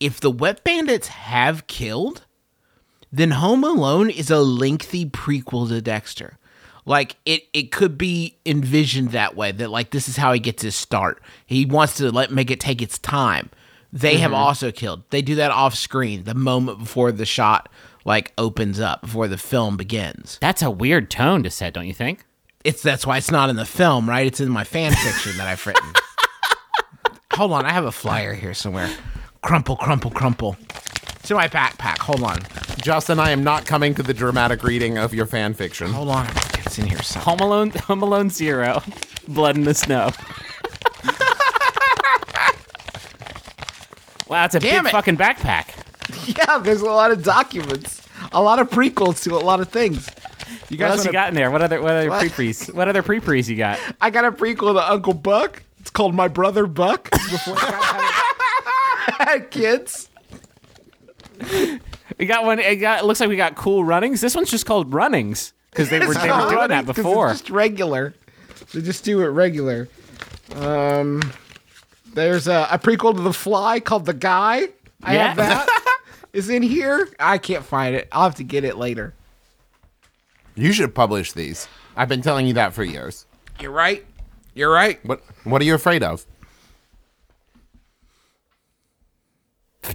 if the Wet Bandits have killed, then Home Alone is a lengthy prequel to Dexter. Like it, it could be envisioned that way. That like this is how he gets his start. He wants to let make it take its time. They have mm-hmm. also killed. They do that off screen the moment before the shot like opens up before the film begins. That's a weird tone to set, don't you think? It's that's why it's not in the film, right? It's in my fan fiction that I've written. Hold on, I have a flyer here somewhere. Crumple, crumple, crumple. to my backpack. Hold on, Justin, I am not coming to the dramatic reading of your fan fiction. hold on. It's in here somewhere. Home Alone, Home Alone Zero, Blood in the Snow. wow, it's a Damn big it. fucking backpack. Yeah, there's a lot of documents, a lot of prequels to a lot of things. You guys, What else wanna- you got in there? What other what other What? pre-pre's? What other pre-pre's you got? I got a prequel to Uncle Buck. It's called My Brother Buck. Before I had- had kids. We got one. It, got, it looks like we got cool runnings. This one's just called runnings because they were they were doing that before. It's just regular. They just do it regular. Um, there's a, a prequel to The Fly called The Guy. I Yeah. have that. Is in here. I can't find it. I'll have to get it later. You should publish these. I've been telling you that for years. You're right. You're right. What What are you afraid of?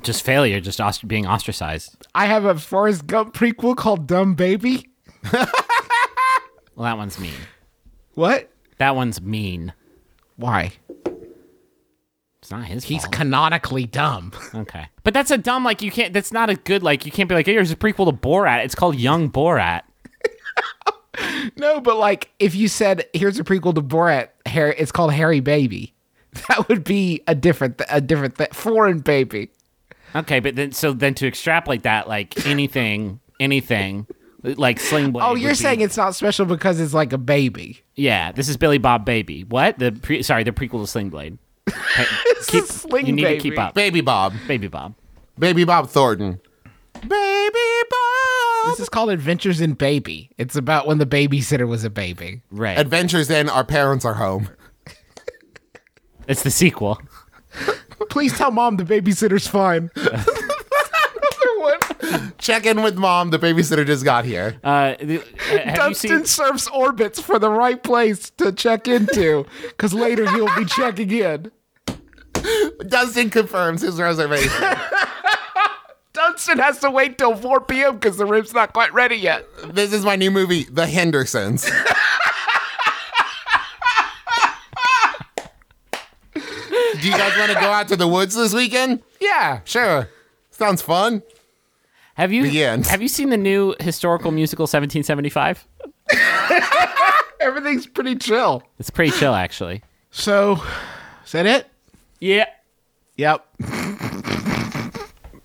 Just failure, just ostr- being ostracized. I have a Forrest Gump prequel called Dumb Baby. Well, that one's mean. What? That one's mean. Why? It's not his He's fault. canonically dumb. okay, but that's a dumb like you can't. That's not a good like you can't be like hey, here's a prequel to Borat. It's called Young Borat. no, but like if you said here's a prequel to Borat, Harry, it's called Harry Baby. That would be a different, a different, th- foreign baby. Okay, but then so then to extrapolate that like anything, anything like Sling Blade. Oh, you're be- saying it's not special because it's like a baby. yeah? This is Billy Bob Baby. What the pre- sorry the prequel to Sling Blade. Hey, keep, a Sling you need Baby. to keep up, Baby Bob. Baby Bob. Baby Bob Thornton. Baby Bob. This is called Adventures in Baby. It's about when the babysitter was a baby. Right, Adventures in Our Parents Are Home. it's the sequel. Please tell mom the babysitter's fine. Another one. Check in with mom. The babysitter just got here. Uh, the, Dunston seen? surfs Orbitz for the right place to check into, because later he'll be checking in. Dustin confirms his reservation. Dunston has to wait till 4 p.m. because the room's not quite ready yet. this is my new movie, The Hendersons. Do you guys want to go out to the woods this weekend? Yeah, sure. Sounds fun. Have you have you seen the new historical musical 1775? Everything's pretty chill. It's pretty chill actually. So, is that it? Yeah. Yep.